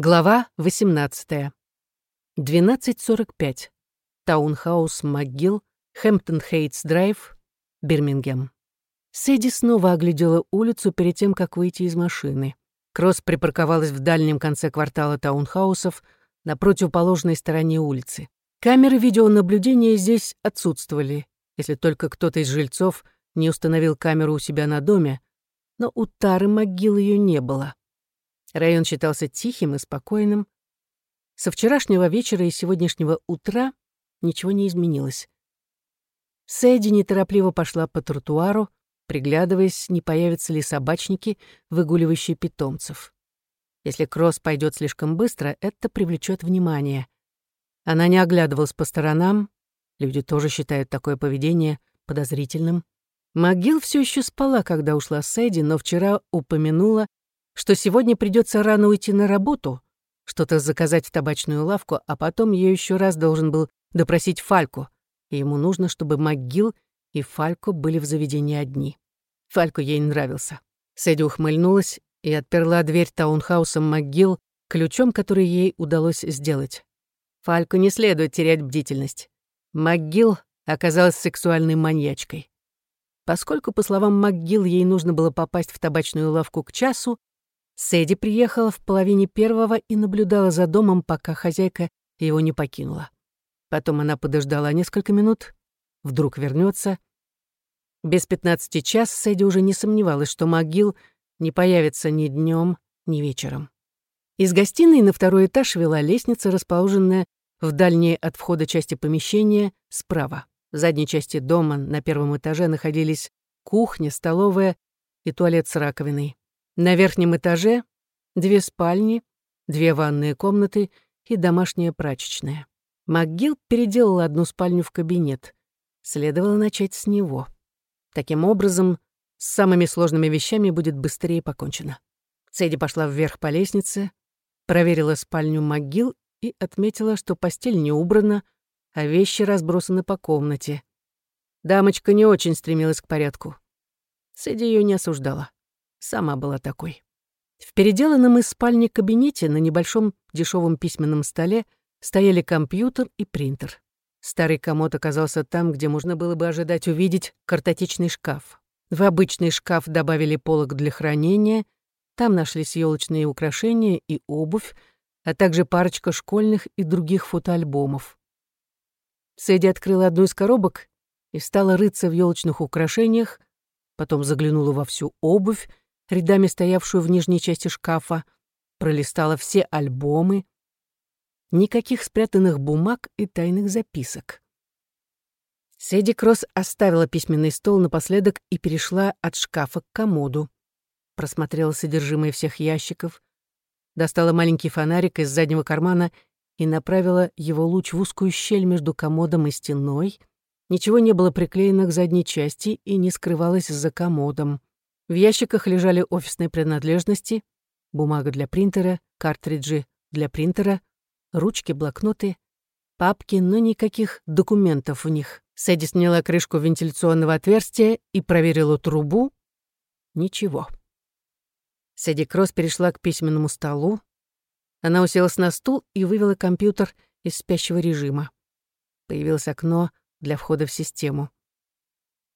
Глава 18. 12.45. Таунхаус Макгилл, Хэмптон Хейтс Драйв, Бирмингем. Сэдди снова оглядела улицу перед тем, как выйти из машины. Кросс припарковалась в дальнем конце квартала таунхаусов на противоположной стороне улицы. Камеры видеонаблюдения здесь отсутствовали, если только кто-то из жильцов не установил камеру у себя на доме, но у Тары МcГилл ее не было. Район считался тихим и спокойным. Со вчерашнего вечера и сегодняшнего утра ничего не изменилось. Сэдди неторопливо пошла по тротуару, приглядываясь, не появятся ли собачники, выгуливающие питомцев. Если Кросс пойдет слишком быстро, это привлечет внимание. Она не оглядывалась по сторонам, люди тоже считают такое поведение подозрительным. Могил все еще спала, когда ушла Сэдди, но вчера упомянула, что сегодня придется рано уйти на работу, что-то заказать в табачную лавку, а потом ее еще раз должен был допросить Фальку, и ему нужно, чтобы МакГилл и Фалько были в заведении одни. Фалько ей нравился. Сэдди ухмыльнулась и отперла дверь таунхауса МакГилл ключом, который ей удалось сделать. Фальку не следует терять бдительность. МакГилл оказалась сексуальной маньячкой. Поскольку, по словам МакГилл, ей нужно было попасть в табачную лавку к часу, Сэдди приехала в половине первого и наблюдала за домом, пока хозяйка его не покинула. Потом она подождала несколько минут, вдруг вернется. Без пятнадцати час Сэдди уже не сомневалась, что могил не появится ни днем, ни вечером. Из гостиной на второй этаж вела лестница, расположенная в дальней от входа части помещения справа. В задней части дома на первом этаже находились кухня, столовая и туалет с раковиной. На верхнем этаже две спальни, две ванные комнаты и домашняя прачечная. МакГилл переделал одну спальню в кабинет. Следовало начать с него. Таким образом, с самыми сложными вещами будет быстрее покончено. Сэдди пошла вверх по лестнице, проверила спальню МакГилл и отметила, что постель не убрана, а вещи разбросаны по комнате. Дамочка не очень стремилась к порядку. Сэдди ее не осуждала. Сама была такой. В переделанном из спальни кабинете на небольшом дешевом письменном столе стояли компьютер и принтер. Старый комод оказался там, где можно было бы ожидать увидеть картотечный шкаф. В обычный шкаф добавили полок для хранения, там нашлись елочные украшения и обувь, а также парочка школьных и других фотоальбомов. Сэдди открыла одну из коробок и стала рыться в елочных украшениях, потом заглянула во всю обувь рядами стоявшую в нижней части шкафа, пролистала все альбомы. Никаких спрятанных бумаг и тайных записок. Сэдди Кросс оставила письменный стол напоследок и перешла от шкафа к комоду. Просмотрела содержимое всех ящиков, достала маленький фонарик из заднего кармана и направила его луч в узкую щель между комодом и стеной. Ничего не было приклеено к задней части и не скрывалось за комодом. В ящиках лежали офисные принадлежности, бумага для принтера, картриджи для принтера, ручки, блокноты, папки, но никаких документов в них. Сэдди сняла крышку вентиляционного отверстия и проверила трубу. Ничего. Сэдди Кросс перешла к письменному столу. Она уселась на стул и вывела компьютер из спящего режима. Появилось окно для входа в систему.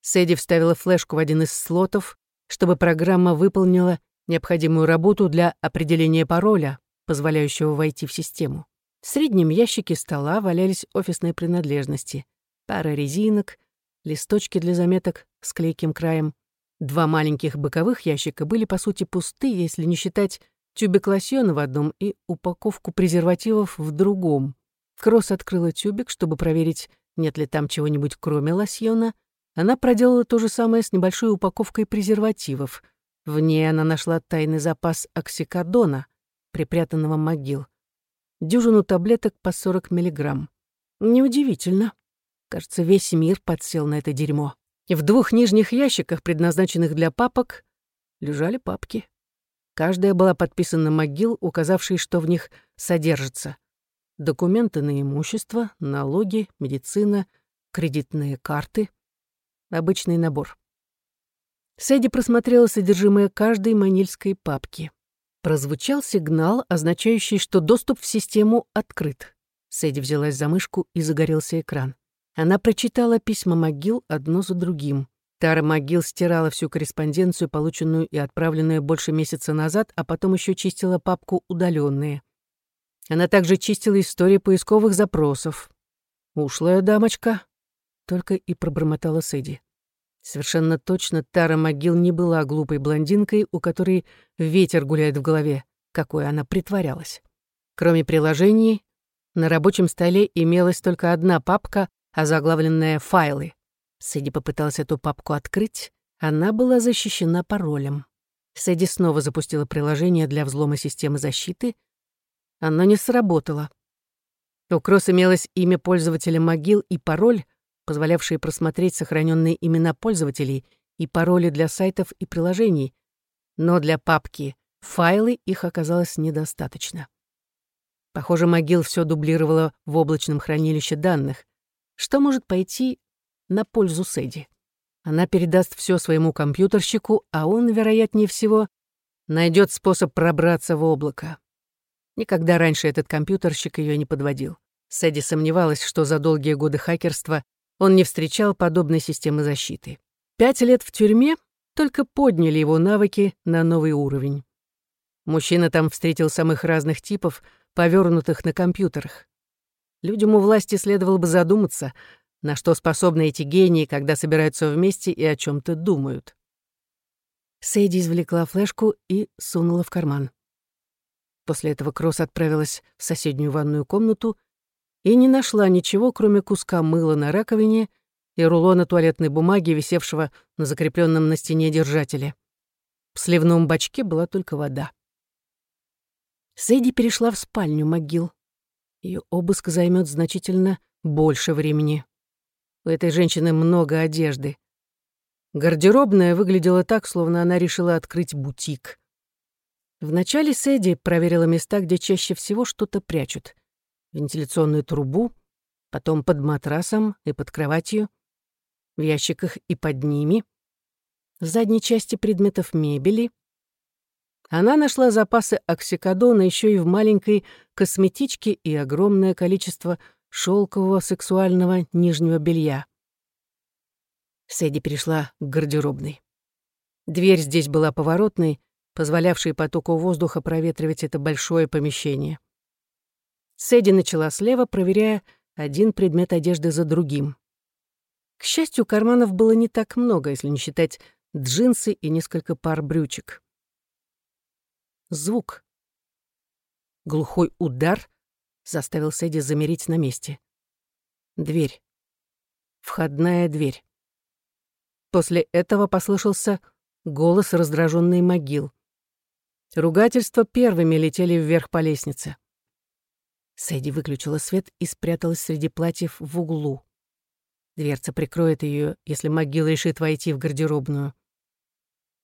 Сэдди вставила флешку в один из слотов, чтобы программа выполнила необходимую работу для определения пароля, позволяющего войти в систему. В среднем ящике стола валялись офисные принадлежности. Пара резинок, листочки для заметок с клейким краем. Два маленьких боковых ящика были, по сути, пусты, если не считать тюбик лосьона в одном и упаковку презервативов в другом. Кросс открыла тюбик, чтобы проверить, нет ли там чего-нибудь кроме лосьона, она проделала то же самое с небольшой упаковкой презервативов. В ней она нашла тайный запас оксикодона, припрятанного могил. Дюжину таблеток по 40 миллиграмм. Неудивительно. Кажется, весь мир подсел на это дерьмо. И в двух нижних ящиках, предназначенных для папок, лежали папки. Каждая была подписана могил, указавшей, что в них содержится. Документы на имущество, налоги, медицина, кредитные карты — Обычный набор. Сэдди просмотрела содержимое каждой манильской папки. Прозвучал сигнал, означающий, что доступ в систему открыт. Сэдди взялась за мышку, и загорелся экран. Она прочитала письма могил одно за другим. Тара могил стирала всю корреспонденцию, полученную и отправленную больше месяца назад, а потом еще чистила папку «Удаленные». Она также чистила истории поисковых запросов. «Ушлая дамочка», — только и пробормотала Сэдди. Совершенно точно Тара Могил не была глупой блондинкой, у которой ветер гуляет в голове, какой она притворялась. Кроме приложений, на рабочем столе имелась только одна папка, озаглавленная «Файлы». Сэдди попыталась эту папку открыть, она была защищена паролем. Сэдди снова запустила приложение для взлома системы защиты. Оно не сработало. У Кросс имелось имя пользователя могил и пароль, позволявшие просмотреть сохраненные имена пользователей и пароли для сайтов и приложений, но для папки «Файлы» их оказалось недостаточно. Похоже, могил все дублировала в облачном хранилище данных, что может пойти на пользу Сэдди. Она передаст все своему компьютерщику, а он, вероятнее всего, найдет способ пробраться в облако. Никогда раньше этот компьютерщик ее не подводил. Сэдди сомневалась, что за долгие годы хакерства он не встречал подобной системы защиты. Пять лет в тюрьме только подняли его навыки на новый уровень. Мужчина там встретил самых разных типов, повернутых на компьютерах. Людям у власти следовало бы задуматься, на что способны эти гении, когда собираются вместе и о чем то думают. Сэйди извлекла флешку и сунула в карман. После этого Кросс отправилась в соседнюю ванную комнату и не нашла ничего, кроме куска мыла на раковине и рулона туалетной бумаги, висевшего на закрепленном на стене держателе. В сливном бачке была только вода. Сэдди перешла в спальню могил. Ее обыск займет значительно больше времени. У этой женщины много одежды. Гардеробная выглядела так, словно она решила открыть бутик. Вначале Сэдди проверила места, где чаще всего что-то прячут вентиляционную трубу, потом под матрасом и под кроватью, в ящиках и под ними, в задней части предметов мебели. Она нашла запасы оксикодона еще и в маленькой косметичке и огромное количество шелкового сексуального нижнего белья. Сэдди перешла к гардеробной. Дверь здесь была поворотной, позволявшей потоку воздуха проветривать это большое помещение. Сэдди начала слева, проверяя один предмет одежды за другим. К счастью, карманов было не так много, если не считать джинсы и несколько пар брючек. Звук. Глухой удар заставил Сэдди замереть на месте. Дверь. Входная дверь. После этого послышался голос раздраженной могил. Ругательства первыми летели вверх по лестнице. Сэдди выключила свет и спряталась среди платьев в углу. Дверца прикроет ее, если могила решит войти в гардеробную.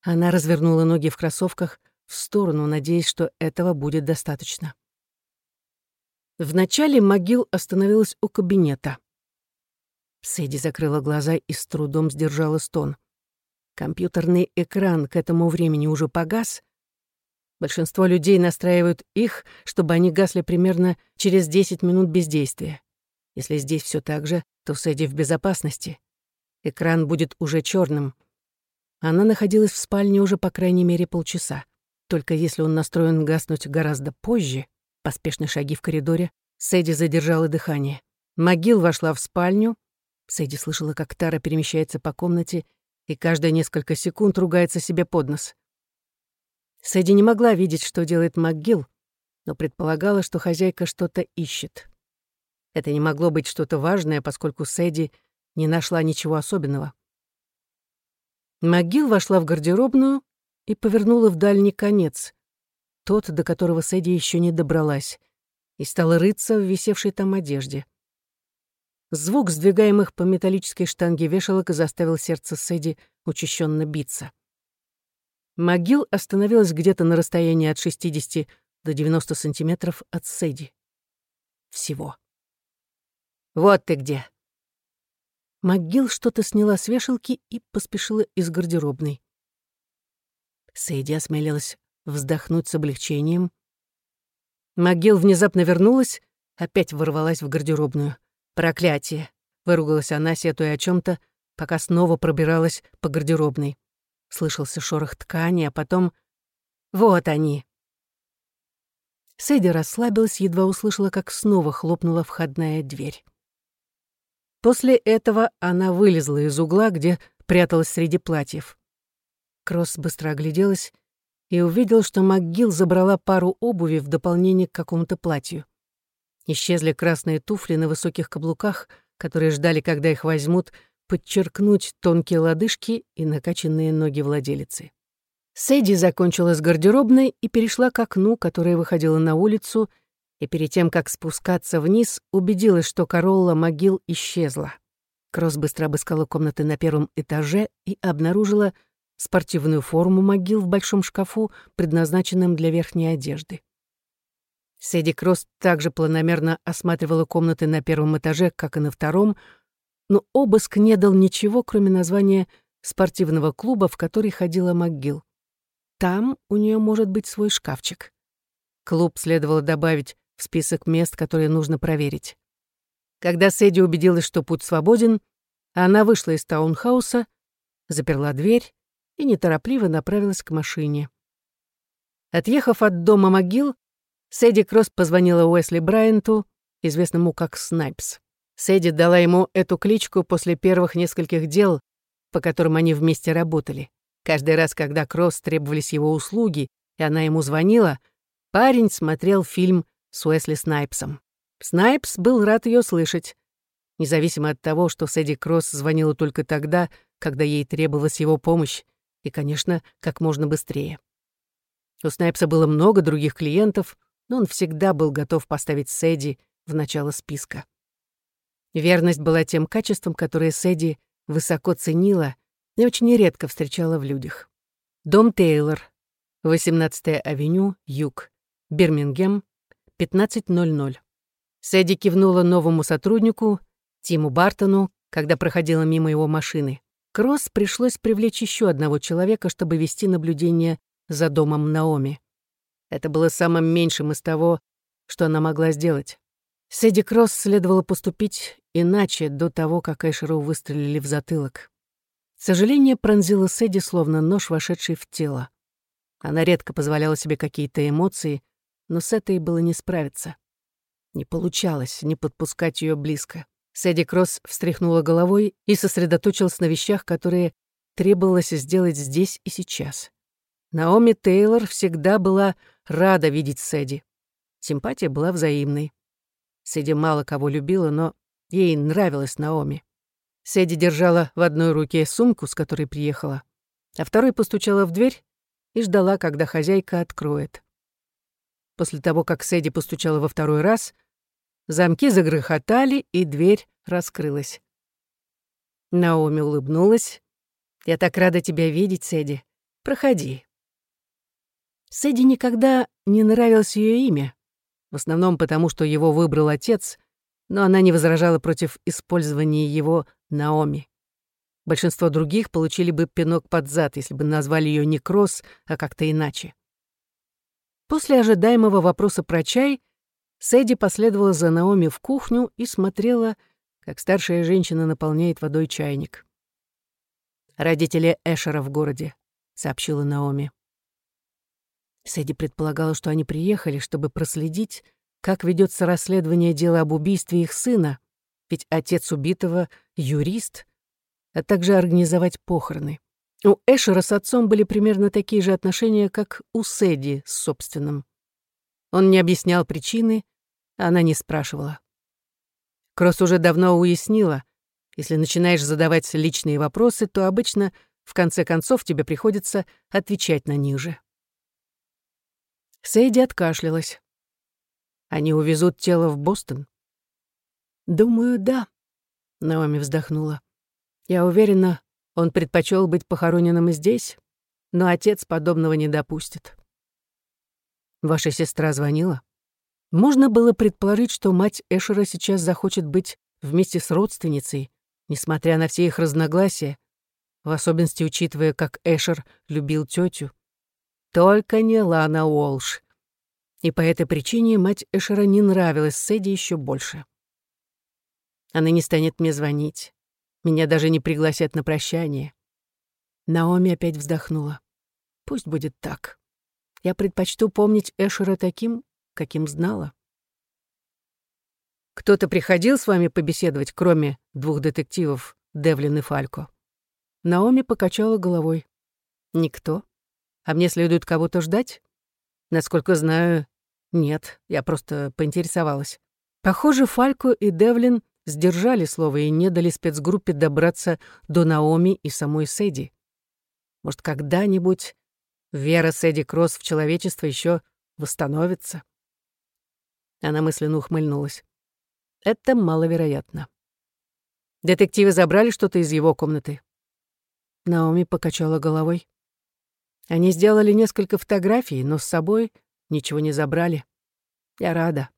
Она развернула ноги в кроссовках в сторону, надеясь, что этого будет достаточно. Вначале могил остановилась у кабинета. Сэдди закрыла глаза и с трудом сдержала стон. Компьютерный экран к этому времени уже погас, Большинство людей настраивают их, чтобы они гасли примерно через 10 минут бездействия. Если здесь все так же, то Сэдди в безопасности. Экран будет уже черным. Она находилась в спальне уже по крайней мере полчаса. Только если он настроен гаснуть гораздо позже, поспешные шаги в коридоре, Сэдди задержала дыхание. Могил вошла в спальню. Сэдди слышала, как Тара перемещается по комнате и каждые несколько секунд ругается себе под нос. Сэдди не могла видеть, что делает МакГилл, но предполагала, что хозяйка что-то ищет. Это не могло быть что-то важное, поскольку Сэдди не нашла ничего особенного. МакГилл вошла в гардеробную и повернула в дальний конец, тот, до которого Сэдди еще не добралась, и стала рыться в висевшей там одежде. Звук сдвигаемых по металлической штанге вешалок заставил сердце Сэдди учащенно биться. Могил остановилась где-то на расстоянии от 60 до 90 сантиметров от Сэдди. Всего. «Вот ты где!» Могил что-то сняла с вешалки и поспешила из гардеробной. Сэйди осмелилась вздохнуть с облегчением. Могил внезапно вернулась, опять ворвалась в гардеробную. «Проклятие!» — выругалась она, сетуя о чем то пока снова пробиралась по гардеробной. Слышался шорох ткани, а потом... «Вот они!» Сэдди расслабилась, едва услышала, как снова хлопнула входная дверь. После этого она вылезла из угла, где пряталась среди платьев. Кросс быстро огляделась и увидел, что МакГилл забрала пару обуви в дополнение к какому-то платью. Исчезли красные туфли на высоких каблуках, которые ждали, когда их возьмут, подчеркнуть тонкие лодыжки и накачанные ноги владелицы. Сэдди закончила с гардеробной и перешла к окну, которое выходило на улицу, и перед тем, как спускаться вниз, убедилась, что Королла могил исчезла. Кросс быстро обыскала комнаты на первом этаже и обнаружила спортивную форму могил в большом шкафу, предназначенном для верхней одежды. Сэдди Кросс также планомерно осматривала комнаты на первом этаже, как и на втором, но обыск не дал ничего, кроме названия спортивного клуба, в который ходила МакГилл. Там у нее может быть свой шкафчик. Клуб следовало добавить в список мест, которые нужно проверить. Когда Сэдди убедилась, что путь свободен, она вышла из таунхауса, заперла дверь и неторопливо направилась к машине. Отъехав от дома Макгилл, Сэдди Кросс позвонила Уэсли Брайанту, известному как Снайпс. Сэдди дала ему эту кличку после первых нескольких дел, по которым они вместе работали. Каждый раз, когда Кросс требовались его услуги, и она ему звонила, парень смотрел фильм с Уэсли Снайпсом. Снайпс был рад ее слышать, независимо от того, что Сэдди Кросс звонила только тогда, когда ей требовалась его помощь, и, конечно, как можно быстрее. У Снайпса было много других клиентов, но он всегда был готов поставить Сэдди в начало списка. Верность была тем качеством, которое Сэдди высоко ценила и очень редко встречала в людях. Дом Тейлор, 18-я авеню, Юг, Бирмингем, 15.00. Сэдди кивнула новому сотруднику, Тиму Бартону, когда проходила мимо его машины. Кросс пришлось привлечь еще одного человека, чтобы вести наблюдение за домом Наоми. Это было самым меньшим из того, что она могла сделать. Сэдди Кросс следовало поступить иначе до того, как Эшеру выстрелили в затылок. Сожаление пронзило Сэдди, словно нож, вошедший в тело. Она редко позволяла себе какие-то эмоции, но с этой было не справиться. Не получалось не подпускать ее близко. Сэдди Кросс встряхнула головой и сосредоточилась на вещах, которые требовалось сделать здесь и сейчас. Наоми Тейлор всегда была рада видеть Сэдди. Симпатия была взаимной. Сэдди мало кого любила, но ей нравилась Наоми. Сэдди держала в одной руке сумку, с которой приехала, а второй постучала в дверь и ждала, когда хозяйка откроет. После того, как Сэдди постучала во второй раз — Замки загрохотали, и дверь раскрылась. Наоми улыбнулась. «Я так рада тебя видеть, Сэдди. Проходи». Сэдди никогда не нравилось ее имя, в основном потому, что его выбрал отец, но она не возражала против использования его Наоми. Большинство других получили бы пинок под зад, если бы назвали ее не Кросс, а как-то иначе. После ожидаемого вопроса про чай Сэдди последовала за Наоми в кухню и смотрела, как старшая женщина наполняет водой чайник. «Родители Эшера в городе», — сообщила Наоми. Сэдди предполагала, что они приехали, чтобы проследить, как ведется расследование дела об убийстве их сына, ведь отец убитого — юрист, а также организовать похороны. У Эшера с отцом были примерно такие же отношения, как у Сэдди с собственным. Он не объяснял причины, а она не спрашивала. Кросс уже давно уяснила, если начинаешь задавать личные вопросы, то обычно в конце концов тебе приходится отвечать на них же. Сейди откашлялась. Они увезут тело в Бостон? Думаю, да. Наоми вздохнула. Я уверена, он предпочел быть похороненным здесь, но отец подобного не допустит. Ваша сестра звонила? Можно было предположить, что мать Эшера сейчас захочет быть вместе с родственницей, несмотря на все их разногласия, в особенности учитывая, как Эшер любил тетю. Только не Лана Уолш. И по этой причине мать Эшера не нравилась Сэдди еще больше. Она не станет мне звонить. Меня даже не пригласят на прощание. Наоми опять вздохнула. Пусть будет так. Я предпочту помнить Эшера таким, каким знала. Кто-то приходил с вами побеседовать, кроме двух детективов, Девлин и Фалько? Наоми покачала головой. Никто. А мне следует кого-то ждать? Насколько знаю, нет, я просто поинтересовалась. Похоже, Фалько и Девлин сдержали слово и не дали спецгруппе добраться до Наоми и самой Сэдди. Может, когда-нибудь вера Сэдди Кросс в человечество еще восстановится? Она мысленно ухмыльнулась. Это маловероятно. Детективы забрали что-то из его комнаты. Наоми покачала головой. Они сделали несколько фотографий, но с собой ничего не забрали. Я рада.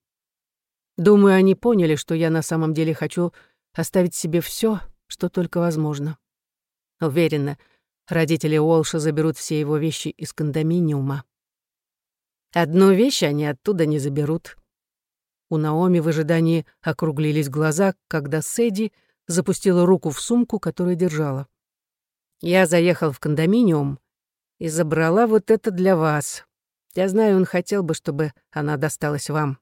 Думаю, они поняли, что я на самом деле хочу оставить себе все, что только возможно. Уверена, родители Уолша заберут все его вещи из кондоминиума. Одну вещь они оттуда не заберут. У Наоми в ожидании округлились глаза, когда Сэдди запустила руку в сумку, которую держала. «Я заехал в кондоминиум и забрала вот это для вас. Я знаю, он хотел бы, чтобы она досталась вам».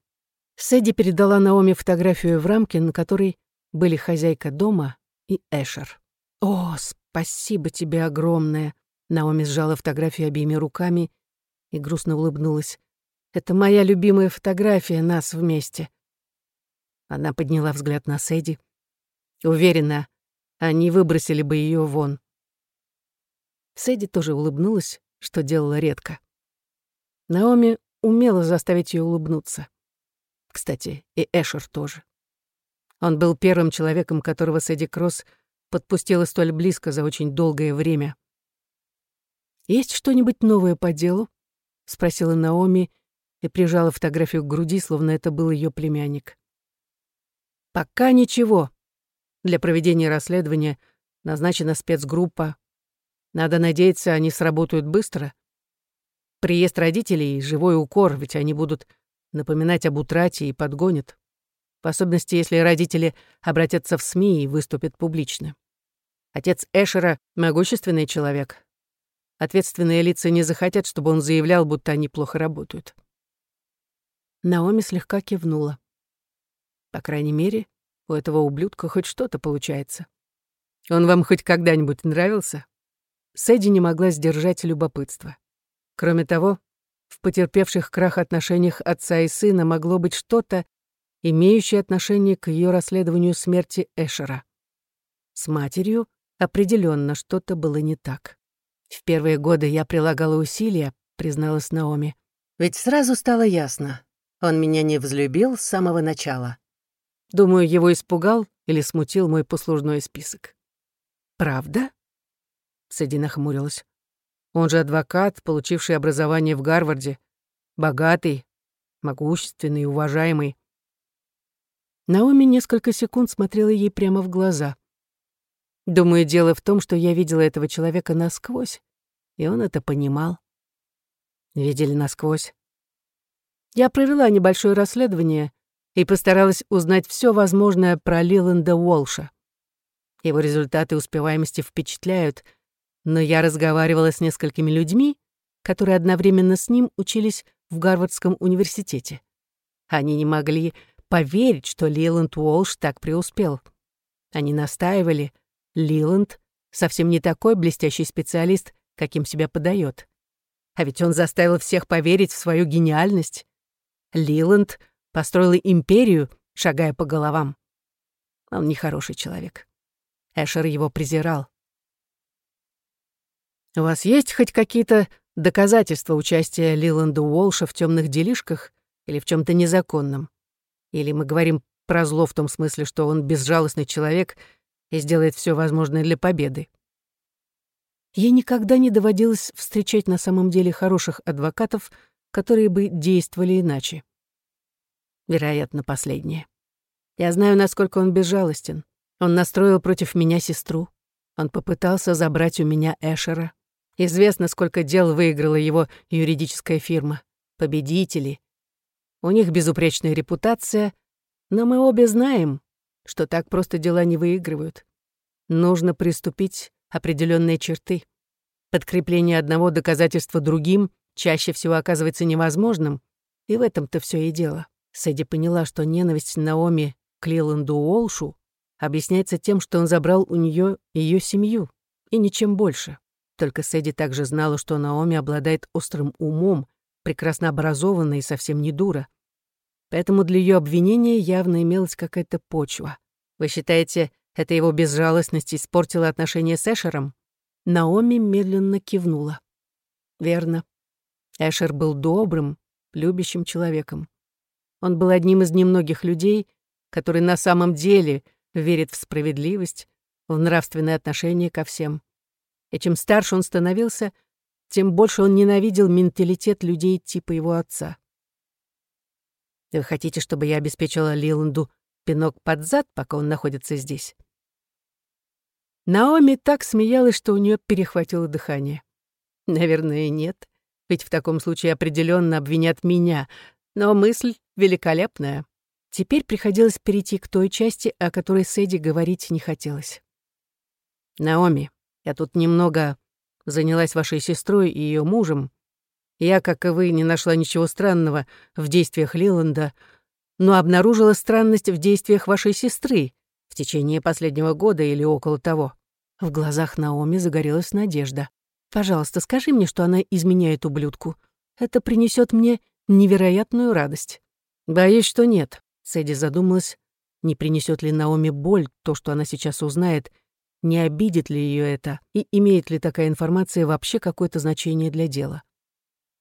Сэдди передала Наоми фотографию в рамке, на которой были хозяйка дома и Эшер. «О, спасибо тебе огромное!» Наоми сжала фотографию обеими руками и грустно улыбнулась. Это моя любимая фотография нас вместе». Она подняла взгляд на Сэдди. Уверена, они выбросили бы ее вон. Сэдди тоже улыбнулась, что делала редко. Наоми умела заставить ее улыбнуться. Кстати, и Эшер тоже. Он был первым человеком, которого Сэдди Кросс подпустила столь близко за очень долгое время. «Есть что-нибудь новое по делу?» — спросила Наоми, и прижала фотографию к груди, словно это был ее племянник. «Пока ничего. Для проведения расследования назначена спецгруппа. Надо надеяться, они сработают быстро. Приезд родителей — живой укор, ведь они будут напоминать об утрате и подгонят. В особенности, если родители обратятся в СМИ и выступят публично. Отец Эшера — могущественный человек. Ответственные лица не захотят, чтобы он заявлял, будто они плохо работают. Наоми слегка кивнула. По крайней мере, у этого ублюдка хоть что-то получается. Он вам хоть когда-нибудь нравился? Сэдди не могла сдержать любопытство. Кроме того, в потерпевших крах отношениях отца и сына могло быть что-то, имеющее отношение к ее расследованию смерти Эшера. С матерью определенно что-то было не так. В первые годы я прилагала усилия, призналась Наоми. Ведь сразу стало ясно, он меня не взлюбил с самого начала. Думаю, его испугал или смутил мой послужной список. «Правда?» Сэдди нахмурилась. «Он же адвокат, получивший образование в Гарварде. Богатый, могущественный, уважаемый». Наоми несколько секунд смотрела ей прямо в глаза. «Думаю, дело в том, что я видела этого человека насквозь, и он это понимал». «Видели насквозь?» Я провела небольшое расследование и постаралась узнать все возможное про Лиланда Уолша. Его результаты успеваемости впечатляют, но я разговаривала с несколькими людьми, которые одновременно с ним учились в Гарвардском университете. Они не могли поверить, что Лиланд Уолш так преуспел. Они настаивали, Лиланд совсем не такой блестящий специалист, каким себя подает. А ведь он заставил всех поверить в свою гениальность. Лиланд построила империю, шагая по головам. Он нехороший человек. Эшер его презирал. «У вас есть хоть какие-то доказательства участия Лиланда Уолша в темных делишках или в чем то незаконном? Или мы говорим про зло в том смысле, что он безжалостный человек и сделает все возможное для победы?» Ей никогда не доводилось встречать на самом деле хороших адвокатов, которые бы действовали иначе. Вероятно, последнее. Я знаю, насколько он безжалостен. Он настроил против меня сестру. Он попытался забрать у меня Эшера. Известно, сколько дел выиграла его юридическая фирма. Победители. У них безупречная репутация, но мы обе знаем, что так просто дела не выигрывают. Нужно приступить определенные черты. Подкрепление одного доказательства другим чаще всего оказывается невозможным, и в этом-то все и дело. Сэдди поняла, что ненависть Наоми к Лиланду Уолшу объясняется тем, что он забрал у нее ее семью, и ничем больше. Только Сэдди также знала, что Наоми обладает острым умом, прекрасно образованная и совсем не дура. Поэтому для ее обвинения явно имелась какая-то почва. Вы считаете, это его безжалостность испортила отношения с Эшером? Наоми медленно кивнула. Верно. Эшер был добрым, любящим человеком. Он был одним из немногих людей, который на самом деле верит в справедливость, в нравственное отношение ко всем. И чем старше он становился, тем больше он ненавидел менталитет людей типа его отца. «Вы хотите, чтобы я обеспечила Лиланду пинок под зад, пока он находится здесь?» Наоми так смеялась, что у нее перехватило дыхание. «Наверное, нет, ведь в таком случае определенно обвинят меня, но мысль великолепная». Теперь приходилось перейти к той части, о которой Сэдди говорить не хотелось. «Наоми, я тут немного занялась вашей сестрой и ее мужем. Я, как и вы, не нашла ничего странного в действиях Лиланда, но обнаружила странность в действиях вашей сестры в течение последнего года или около того». В глазах Наоми загорелась надежда. «Пожалуйста, скажи мне, что она изменяет ублюдку. Это принесет мне невероятную радость». «Боюсь, что нет», — Сэдди задумалась, не принесет ли Наоми боль то, что она сейчас узнает, не обидит ли ее это и имеет ли такая информация вообще какое-то значение для дела.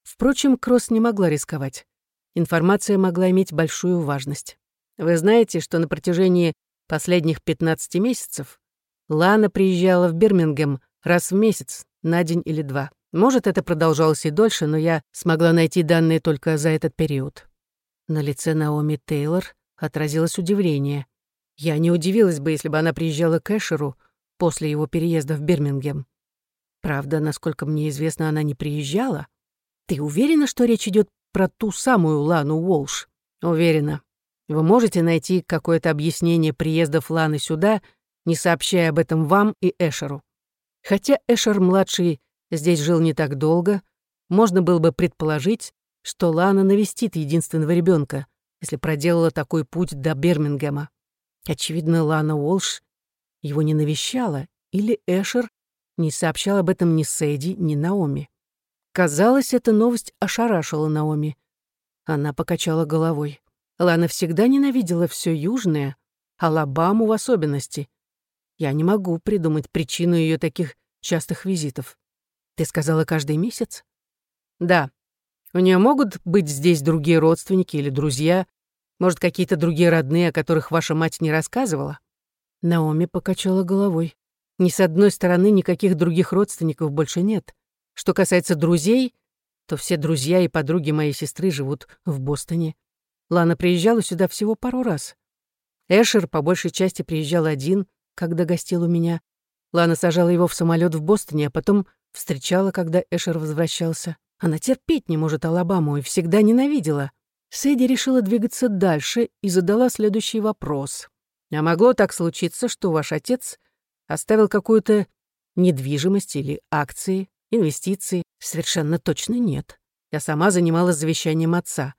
Впрочем, Кросс не могла рисковать. Информация могла иметь большую важность. Вы знаете, что на протяжении последних 15 месяцев Лана приезжала в Бирмингем раз в месяц, на день или два. Может, это продолжалось и дольше, но я смогла найти данные только за этот период. На лице Наоми Тейлор отразилось удивление. Я не удивилась бы, если бы она приезжала к Эшеру, после его переезда в Бирмингем. Правда, насколько мне известно, она не приезжала. Ты уверена, что речь идет про ту самую Лану Уолш? Уверена. Вы можете найти какое-то объяснение приездов Ланы сюда, не сообщая об этом вам и Эшеру. Хотя Эшер-младший здесь жил не так долго, можно было бы предположить, что Лана навестит единственного ребенка, если проделала такой путь до Бирмингема. Очевидно, Лана Уолш его не навещала, или Эшер не сообщал об этом ни Сэдди, ни Наоми. Казалось, эта новость ошарашила Наоми. Она покачала головой. Лана всегда ненавидела все южное, Алабаму в особенности. Я не могу придумать причину ее таких частых визитов. Ты сказала каждый месяц? Да. У нее могут быть здесь другие родственники или друзья, может, какие-то другие родные, о которых ваша мать не рассказывала? Наоми покачала головой. Ни с одной стороны никаких других родственников больше нет. Что касается друзей, то все друзья и подруги моей сестры живут в Бостоне. Лана приезжала сюда всего пару раз. Эшер по большей части приезжал один, когда гостил у меня. Лана сажала его в самолет в Бостоне, а потом встречала, когда Эшер возвращался. Она терпеть не может Алабаму и всегда ненавидела. Сэдди решила двигаться дальше и задала следующий вопрос. А могло так случиться, что ваш отец оставил какую-то недвижимость или акции, инвестиции? Совершенно точно нет. Я сама занималась завещанием отца.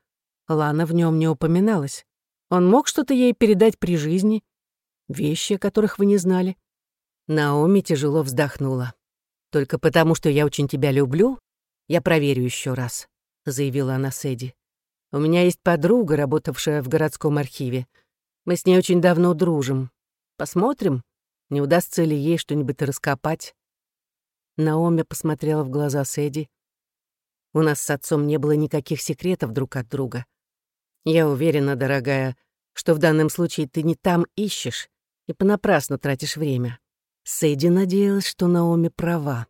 Лана в нем не упоминалась. Он мог что-то ей передать при жизни? Вещи, о которых вы не знали? Наоми тяжело вздохнула. «Только потому, что я очень тебя люблю, я проверю еще раз», — заявила она Сэдди. «У меня есть подруга, работавшая в городском архиве. Мы с ней очень давно дружим. Посмотрим, не удастся ли ей что-нибудь раскопать. Наоми посмотрела в глаза Сэдди. У нас с отцом не было никаких секретов друг от друга. Я уверена, дорогая, что в данном случае ты не там ищешь и понапрасну тратишь время. Сэдди надеялась, что Наоми права.